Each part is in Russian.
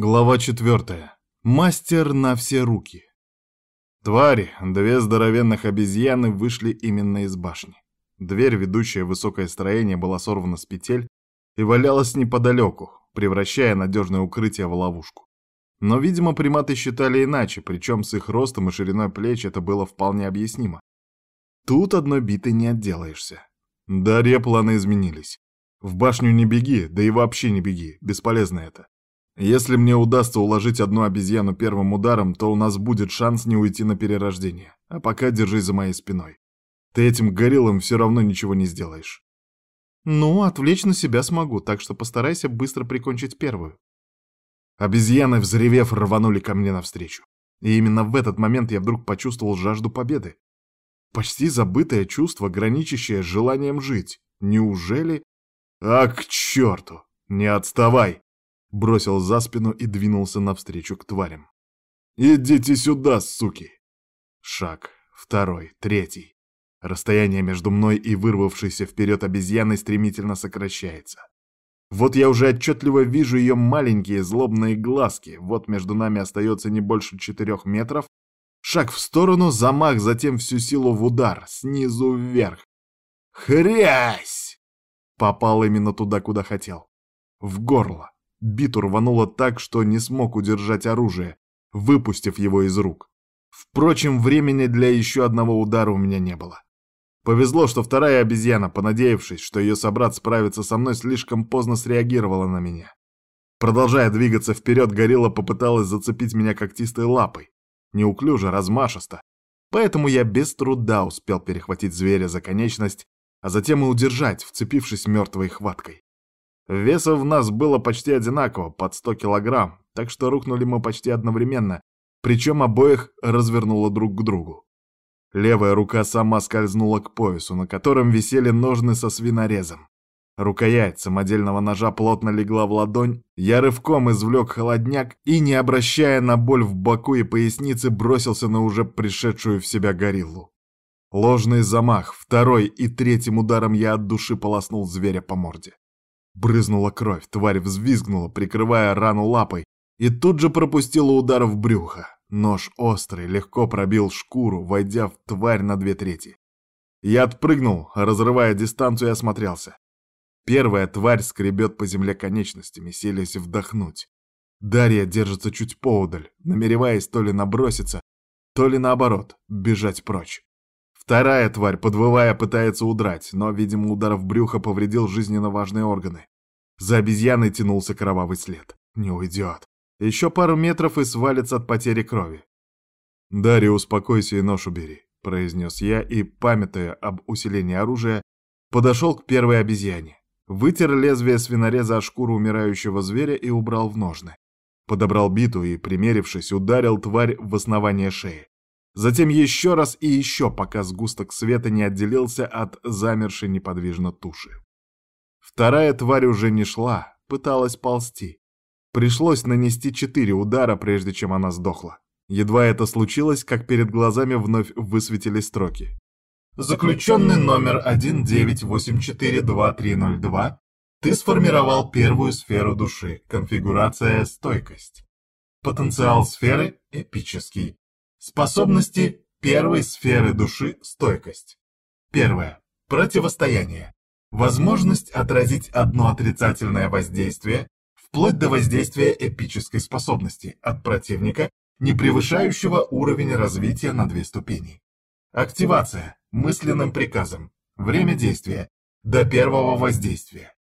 Глава четвертая. Мастер на все руки. Твари, две здоровенных обезьяны, вышли именно из башни. Дверь, ведущая в высокое строение, была сорвана с петель и валялась неподалеку, превращая надежное укрытие в ловушку. Но, видимо, приматы считали иначе, причем с их ростом и шириной плеч это было вполне объяснимо. Тут одной битой не отделаешься. Дарья планы изменились. В башню не беги, да и вообще не беги, бесполезно это. Если мне удастся уложить одну обезьяну первым ударом, то у нас будет шанс не уйти на перерождение. А пока держись за моей спиной. Ты этим гориллам все равно ничего не сделаешь. Ну, отвлечь на себя смогу, так что постарайся быстро прикончить первую. Обезьяны, взревев, рванули ко мне навстречу. И именно в этот момент я вдруг почувствовал жажду победы. Почти забытое чувство, граничащее с желанием жить. Неужели... А к черту! Не отставай! Бросил за спину и двинулся навстречу к тварям. «Идите сюда, суки!» Шаг, второй, третий. Расстояние между мной и вырвавшейся вперед обезьяной стремительно сокращается. Вот я уже отчетливо вижу ее маленькие злобные глазки, вот между нами остается не больше четырех метров. Шаг в сторону, замах, затем всю силу в удар, снизу вверх. Хрясь! Попал именно туда, куда хотел. В горло. Биту рвануло так, что не смог удержать оружие, выпустив его из рук. Впрочем, времени для еще одного удара у меня не было. Повезло, что вторая обезьяна, понадеявшись, что ее собрат справится со мной, слишком поздно среагировала на меня. Продолжая двигаться вперед, горилла попыталась зацепить меня когтистой лапой. Неуклюже, размашисто. Поэтому я без труда успел перехватить зверя за конечность, а затем и удержать, вцепившись мертвой хваткой. Веса в нас было почти одинаково, под 100 килограмм, так что рухнули мы почти одновременно, причем обоих развернуло друг к другу. Левая рука сама скользнула к поясу, на котором висели ножны со свинорезом. Рукоять самодельного ножа плотно легла в ладонь, я рывком извлек холодняк и, не обращая на боль в боку и пояснице, бросился на уже пришедшую в себя гориллу. Ложный замах, второй и третьим ударом я от души полоснул зверя по морде. Брызнула кровь, тварь взвизгнула, прикрывая рану лапой, и тут же пропустила удар в брюхо. Нож острый, легко пробил шкуру, войдя в тварь на две трети. Я отпрыгнул, разрывая дистанцию и осмотрелся. Первая тварь скребет по земле конечностями, селись вдохнуть. Дарья держится чуть поодаль, намереваясь то ли наброситься, то ли наоборот, бежать прочь. Вторая тварь, подвывая, пытается удрать, но, видимо, удар в брюхо повредил жизненно важные органы. За обезьяной тянулся кровавый след. Не уйдет. Еще пару метров и свалится от потери крови. «Дарья, успокойся и нож убери», — произнес я и, памятуя об усилении оружия, подошел к первой обезьяне. Вытер лезвие свинореза о шкуру умирающего зверя и убрал в ножны. Подобрал биту и, примерившись, ударил тварь в основание шеи. Затем еще раз и еще, пока сгусток света не отделился от замершей неподвижно туши. Вторая тварь уже не шла, пыталась ползти. Пришлось нанести четыре удара, прежде чем она сдохла. Едва это случилось, как перед глазами вновь высветились строки. Заключенный номер 19842302, ты сформировал первую сферу души, конфигурация «Стойкость». Потенциал сферы эпический. Способности первой сферы души – стойкость. Первое. Противостояние. Возможность отразить одно отрицательное воздействие, вплоть до воздействия эпической способности от противника, не превышающего уровень развития на две ступени. Активация. Мысленным приказом. Время действия. До первого воздействия.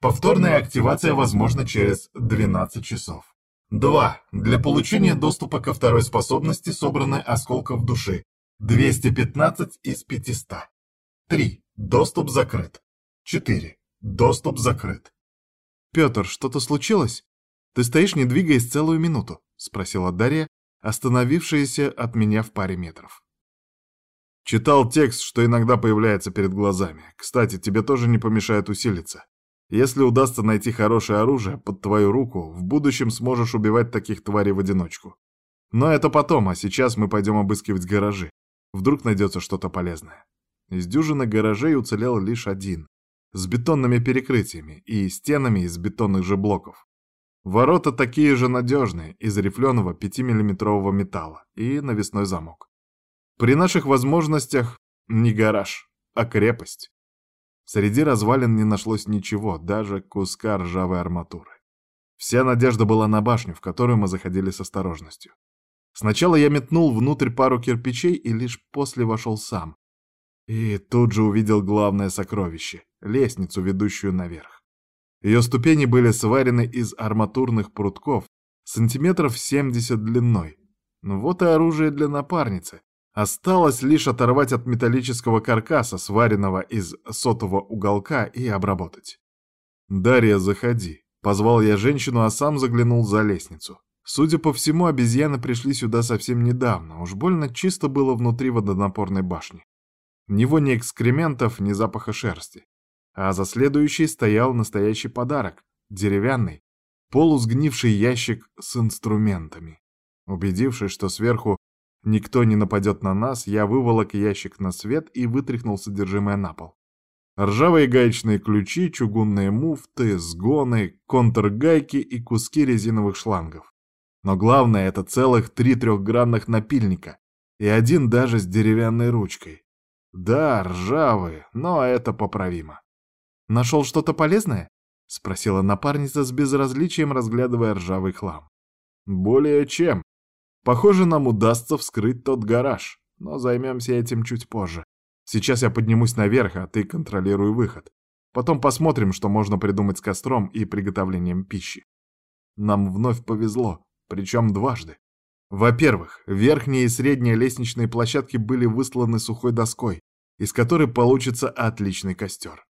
Повторная активация возможна через 12 часов. 2. Для получения доступа ко второй способности собраны осколков души. 215 из 500. 3. Доступ закрыт. 4. Доступ закрыт. «Петр, что-то случилось? Ты стоишь, не двигаясь целую минуту», — спросила Дарья, остановившаяся от меня в паре метров. Читал текст, что иногда появляется перед глазами. Кстати, тебе тоже не помешает усилиться. Если удастся найти хорошее оружие под твою руку, в будущем сможешь убивать таких тварей в одиночку. Но это потом, а сейчас мы пойдем обыскивать гаражи. Вдруг найдется что-то полезное. Из дюжины гаражей уцелел лишь один, с бетонными перекрытиями и стенами из бетонных же блоков. Ворота такие же надежные, из рифленого 5-миллиметрового металла и навесной замок. При наших возможностях не гараж, а крепость. Среди развалин не нашлось ничего, даже куска ржавой арматуры. Вся надежда была на башню, в которую мы заходили с осторожностью. Сначала я метнул внутрь пару кирпичей и лишь после вошел сам. И тут же увидел главное сокровище — лестницу, ведущую наверх. Ее ступени были сварены из арматурных прутков, сантиметров 70 длиной. Ну вот и оружие для напарницы. Осталось лишь оторвать от металлического каркаса, сваренного из сотого уголка, и обработать. «Дарья, заходи», — позвал я женщину, а сам заглянул за лестницу. Судя по всему, обезьяны пришли сюда совсем недавно, уж больно чисто было внутри водонапорной башни. Ни вони экскрементов, ни запаха шерсти. А за следующей стоял настоящий подарок — деревянный, полусгнивший ящик с инструментами. Убедившись, что сверху никто не нападет на нас, я выволок ящик на свет и вытряхнул содержимое на пол. Ржавые гаечные ключи, чугунные муфты, сгоны, контргайки и куски резиновых шлангов. Но главное — это целых три трехгранных напильника и один даже с деревянной ручкой. Да, ржавые, но это поправимо. «Нашел что-то полезное?» — спросила напарница с безразличием, разглядывая ржавый хлам. «Более чем. Похоже, нам удастся вскрыть тот гараж, но займемся этим чуть позже. Сейчас я поднимусь наверх, а ты контролируй выход. Потом посмотрим, что можно придумать с костром и приготовлением пищи. Нам вновь повезло, причем дважды. Во-первых, верхние и средние лестничные площадки были высланы сухой доской, из которой получится отличный костер.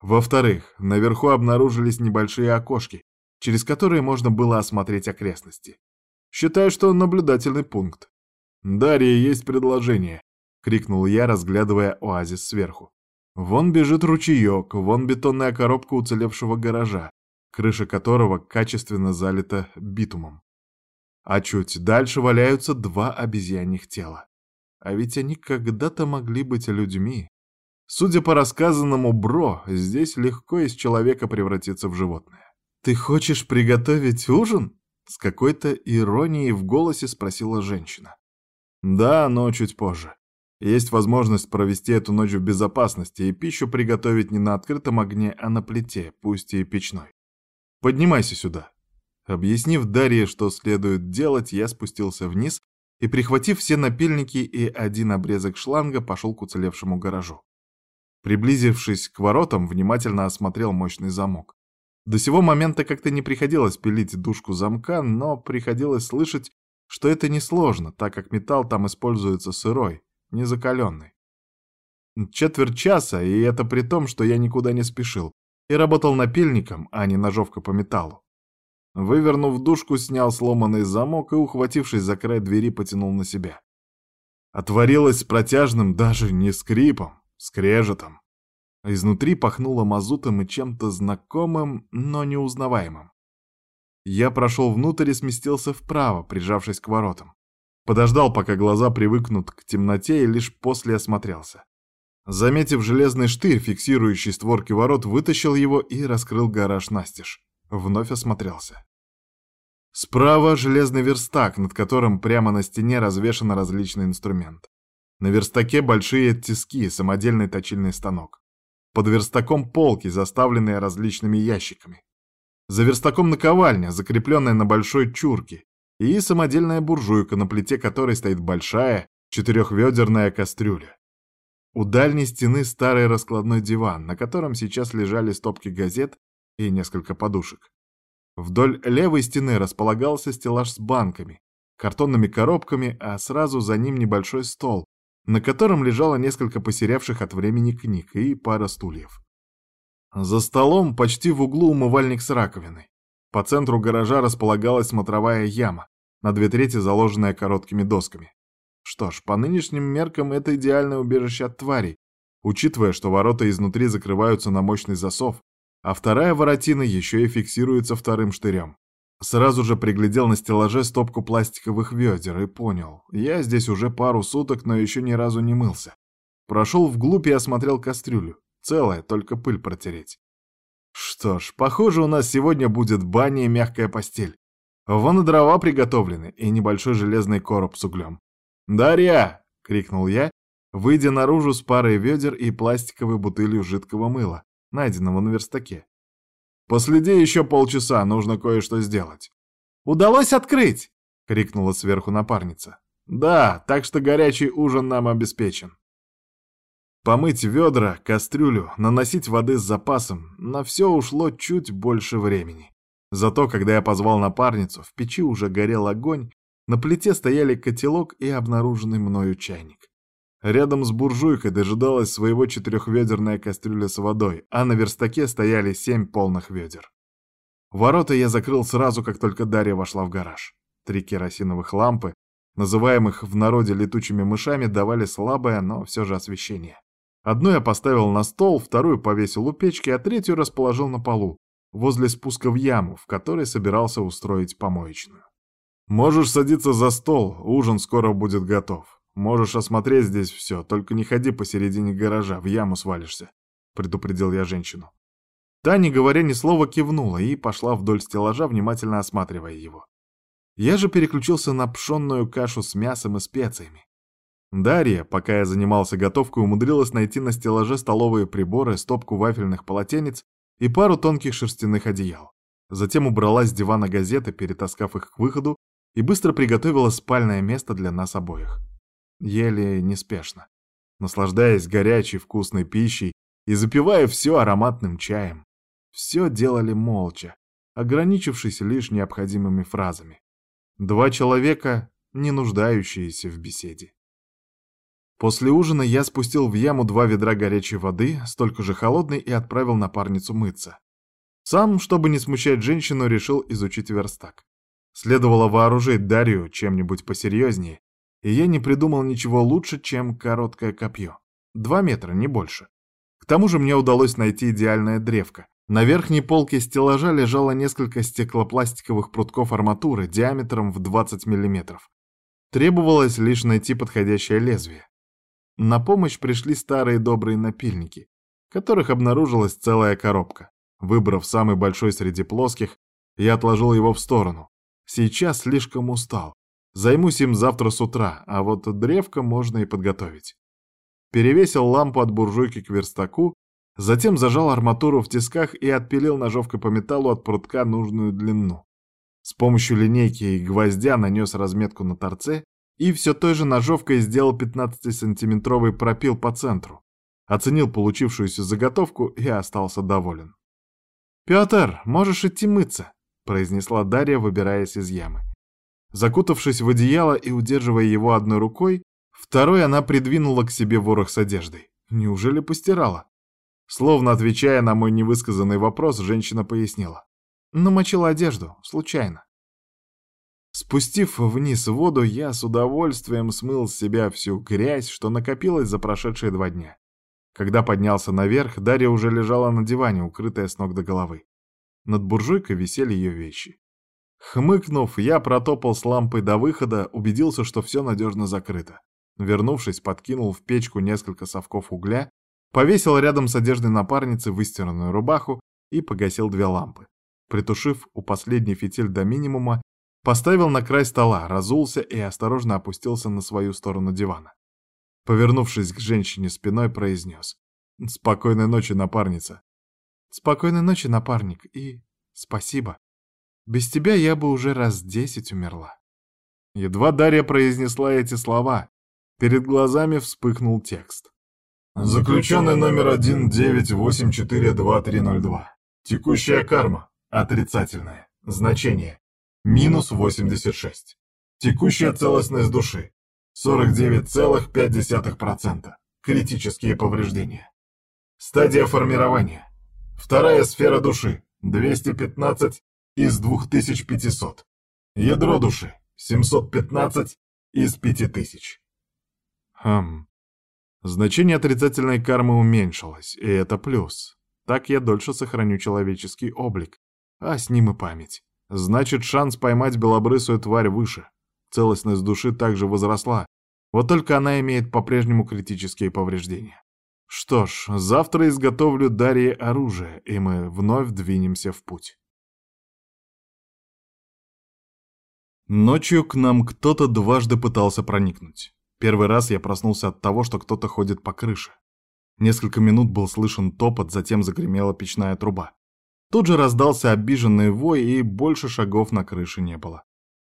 Во-вторых, наверху обнаружились небольшие окошки, через которые можно было осмотреть окрестности. Считаю, что наблюдательный пункт. «Дарья, есть предложение», — крикнул я, разглядывая оазис сверху. Вон бежит ручеек, вон бетонная коробка уцелевшего гаража, крыша которого качественно залита битумом. А чуть дальше валяются два обезьяньих тела. А ведь они когда-то могли быть людьми. Судя по рассказанному Бро, здесь легко из человека превратиться в животное. «Ты хочешь приготовить ужин?» С какой-то иронией в голосе спросила женщина. «Да, но чуть позже. Есть возможность провести эту ночь в безопасности и пищу приготовить не на открытом огне, а на плите, пусть и печной. Поднимайся сюда». Объяснив Дарье, что следует делать, я спустился вниз и, прихватив все напильники и один обрезок шланга, пошел к уцелевшему гаражу. Приблизившись к воротам, внимательно осмотрел мощный замок. До сего момента как-то не приходилось пилить дужку замка, но приходилось слышать, что это несложно, так как металл там используется сырой, не закаленный. Четверть часа, и это при том, что я никуда не спешил, и работал напильником, а не ножовка по металлу. Вывернув дужку, снял сломанный замок и, ухватившись за край двери, потянул на себя. Отворилось с протяжным даже не скрипом, скрежетом. Изнутри пахнуло мазутом и чем-то знакомым, но неузнаваемым. Я прошел внутрь и сместился вправо, прижавшись к воротам. Подождал, пока глаза привыкнут к темноте, и лишь после осмотрелся. Заметив железный штырь, фиксирующий створки ворот, вытащил его и раскрыл гараж настежь. Вновь осмотрелся. Справа железный верстак, над которым прямо на стене развешан различный инструмент. На верстаке большие тиски, самодельный точильный станок. Под верстаком полки, заставленные различными ящиками. За верстаком наковальня, закрепленная на большой чурке, и самодельная буржуйка, на плите которой стоит большая четырехведерная кастрюля. У дальней стены старый раскладной диван, на котором сейчас лежали стопки газет и несколько подушек. Вдоль левой стены располагался стеллаж с банками, картонными коробками, а сразу за ним небольшой стол, на котором лежало несколько посерявших от времени книг и пара стульев. За столом почти в углу умывальник с раковиной. По центру гаража располагалась смотровая яма, на две трети заложенная короткими досками. Что ж, по нынешним меркам это идеальное убежище от тварей, учитывая, что ворота изнутри закрываются на мощный засов, а вторая воротина еще и фиксируется вторым штырем. Сразу же приглядел на стеллаже стопку пластиковых ведер и понял, я здесь уже пару суток, но еще ни разу не мылся. Прошел вглубь и осмотрел кастрюлю. Целая, только пыль протереть. Что ж, похоже, у нас сегодня будет баня и мягкая постель. Вон и дрова приготовлены, и небольшой железный короб с углем. «Дарья!» — крикнул я, выйдя наружу с парой ведер и пластиковой бутылью жидкого мыла, найденного на верстаке. «Последи еще полчаса, нужно кое-что сделать». «Удалось открыть!» — крикнула сверху напарница. «Да, так что горячий ужин нам обеспечен». Помыть ведра, кастрюлю, наносить воды с запасом, на все ушло чуть больше времени. Зато, когда я позвал напарницу, в печи уже горел огонь, на плите стояли котелок и обнаруженный мною чайник. Рядом с буржуйкой дожидалась своего четырехведерная кастрюля с водой, а на верстаке стояли семь полных ведер. Ворота я закрыл сразу, как только Дарья вошла в гараж. Три керосиновых лампы, называемых в народе летучими мышами, давали слабое, но все же освещение. Одну я поставил на стол, вторую повесил у печки, а третью расположил на полу, возле спуска в яму, в которой собирался устроить помоечную. «Можешь садиться за стол, ужин скоро будет готов. Можешь осмотреть здесь все, только не ходи посередине гаража, в яму свалишься», — предупредил я женщину. Та, не говоря ни слова, кивнула и пошла вдоль стеллажа, внимательно осматривая его. Я же переключился на пшенную кашу с мясом и специями. Дарья, пока я занимался готовкой, умудрилась найти на стеллаже столовые приборы, стопку вафельных полотенец и пару тонких шерстяных одеял. Затем убрала с дивана газеты, перетаскав их к выходу, и быстро приготовила спальное место для нас обоих. Ели неспешно, наслаждаясь горячей вкусной пищей и запивая все ароматным чаем. Все делали молча, ограничившись лишь необходимыми фразами. Два человека, не нуждающиеся в беседе. После ужина я спустил в яму два ведра горячей воды, столько же холодной, и отправил напарницу мыться. Сам, чтобы не смущать женщину, решил изучить верстак. Следовало вооружить Дарью чем-нибудь посерьезнее, и я не придумал ничего лучше, чем короткое копье. Два метра, не больше. К тому же мне удалось найти идеальное древко. На верхней полке стеллажа лежало несколько стеклопластиковых прутков арматуры диаметром в 20 мм. Требовалось лишь найти подходящее лезвие. На помощь пришли старые добрые напильники, которых обнаружилась целая коробка. Выбрав самый большой среди плоских, я отложил его в сторону. Сейчас слишком устал. Займусь им завтра с утра, а вот древко можно и подготовить. Перевесил лампу от буржуйки к верстаку, затем зажал арматуру в тисках и отпилил ножовкой по металлу от прутка нужную длину. С помощью линейки и гвоздя нанес разметку на торце и все той же ножовкой сделал 15-сантиметровый пропил по центру. Оценил получившуюся заготовку и остался доволен. «Петр, можешь идти мыться», — произнесла Дарья, выбираясь из ямы. Закутавшись в одеяло и удерживая его одной рукой, второй она придвинула к себе ворох с одеждой. Неужели постирала? Словно отвечая на мой невысказанный вопрос, женщина пояснила. Намочила одежду, случайно. Спустив вниз воду, я с удовольствием смыл с себя всю грязь, что накопилась за прошедшие два дня. Когда поднялся наверх, Дарья уже лежала на диване, укрытая с ног до головы. Над буржуйкой висели ее вещи. Хмыкнув, я протопал с лампой до выхода, убедился, что все надежно закрыто. Вернувшись, подкинул в печку несколько совков угля, повесил рядом с одеждой напарницы выстиранную рубаху и погасил две лампы. Притушив у последней фитиль до минимума, Поставил на край стола, разулся и осторожно опустился на свою сторону дивана. Повернувшись к женщине спиной, произнес. «Спокойной ночи, напарница». «Спокойной ночи, напарник, и спасибо. Без тебя я бы уже раз десять умерла». Едва Дарья произнесла эти слова, перед глазами вспыхнул текст. Заключенный номер 19842302. Текущая карма. Отрицательная. Значение. Минус 86. Текущая целостность души. 49,5%. Критические повреждения. Стадия формирования. Вторая сфера души. 215 из 2500. Ядро души. 715 из 5000. Хм. Значение отрицательной кармы уменьшилось, и это плюс. Так я дольше сохраню человеческий облик, а с ним и память. Значит, шанс поймать белобрысую тварь выше. Целостность души также возросла. Вот только она имеет по-прежнему критические повреждения. Что ж, завтра изготовлю Дарье оружие, и мы вновь двинемся в путь. Ночью к нам кто-то дважды пытался проникнуть. Первый раз я проснулся от того, что кто-то ходит по крыше. Несколько минут был слышен топот, затем загремела печная труба. Тут же раздался обиженный вой, и больше шагов на крыше не было.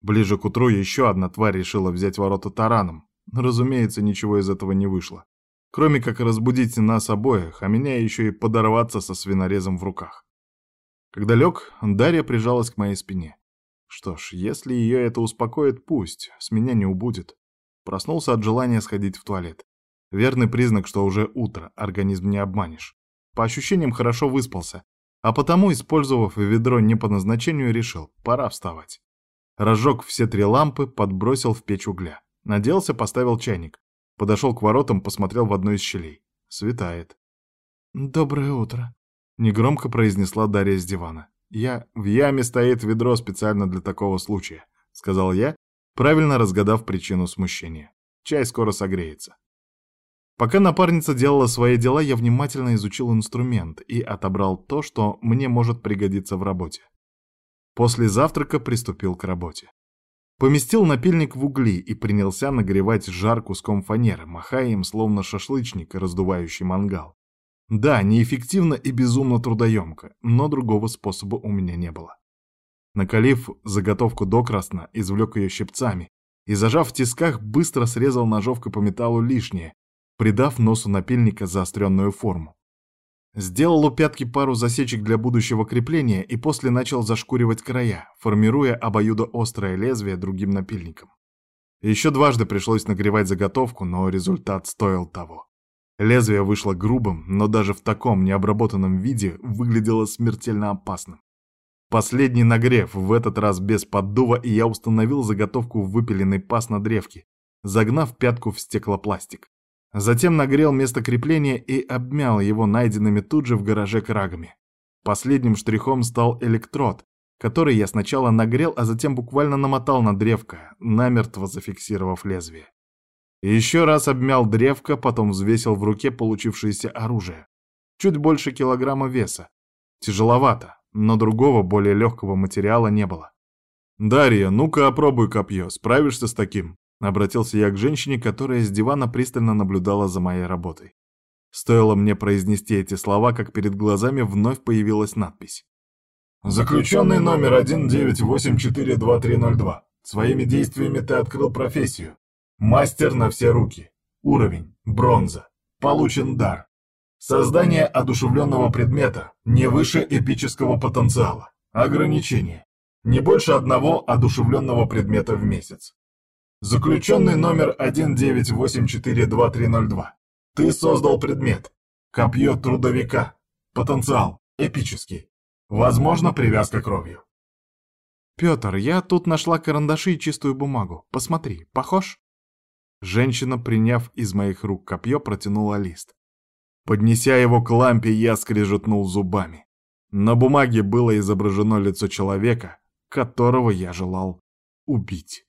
Ближе к утру еще одна тварь решила взять ворота тараном. Разумеется, ничего из этого не вышло. Кроме как разбудить нас обоих, а меня еще и подорваться со свинорезом в руках. Когда лег, Дарья прижалась к моей спине. Что ж, если ее это успокоит, пусть, с меня не убудет. Проснулся от желания сходить в туалет. Верный признак, что уже утро, организм не обманешь. По ощущениям хорошо выспался, а потому, использовав ведро не по назначению, решил, пора вставать. Разжег все три лампы, подбросил в печь угля. Наделся, поставил чайник. Подошел к воротам, посмотрел в одну из щелей. Светает. «Доброе утро», — негромко произнесла Дарья с дивана. «Я... В яме стоит ведро специально для такого случая», — сказал я, правильно разгадав причину смущения. «Чай скоро согреется». Пока напарница делала свои дела, я внимательно изучил инструмент и отобрал то, что мне может пригодиться в работе. После завтрака приступил к работе. Поместил напильник в угли и принялся нагревать жар куском фанеры, махая им словно шашлычник, раздувающий мангал. Да, неэффективно и безумно трудоемко, но другого способа у меня не было. Накалив заготовку докрасно, извлек ее щипцами и, зажав в тисках, быстро срезал ножовкой по металлу лишнее, придав носу напильника заостренную форму. Сделал у пятки пару засечек для будущего крепления и после начал зашкуривать края, формируя обоюдоострое лезвие другим напильником. Еще дважды пришлось нагревать заготовку, но результат стоил того. Лезвие вышло грубым, но даже в таком необработанном виде выглядело смертельно опасным. Последний нагрев, в этот раз без поддува, и я установил заготовку в выпиленный паз на древке, загнав пятку в стеклопластик. Затем нагрел место крепления и обмял его найденными тут же в гараже крагами. Последним штрихом стал электрод, который я сначала нагрел, а затем буквально намотал на древко, намертво зафиксировав лезвие. Еще раз обмял древко, потом взвесил в руке получившееся оружие. Чуть больше килограмма веса. Тяжеловато, но другого, более легкого материала не было. «Дарья, ну-ка опробуй копье, справишься с таким?» Обратился я к женщине, которая с дивана пристально наблюдала за моей работой. Стоило мне произнести эти слова, как перед глазами вновь появилась надпись. «Заключенный номер 19842302. Своими действиями ты открыл профессию. Мастер на все руки. Уровень. Бронза. Получен дар. Создание одушевленного предмета не выше эпического потенциала. Ограничение. Не больше одного одушевленного предмета в месяц. Заключенный номер 19842302. Ты создал предмет. Копье трудовика. Потенциал. Эпический. Возможно, привязка кровью. Петр, я тут нашла карандаши и чистую бумагу. Посмотри, похож? Женщина, приняв из моих рук копье, протянула лист. Поднеся его к лампе, я скрежетнул зубами. На бумаге было изображено лицо человека, которого я желал убить.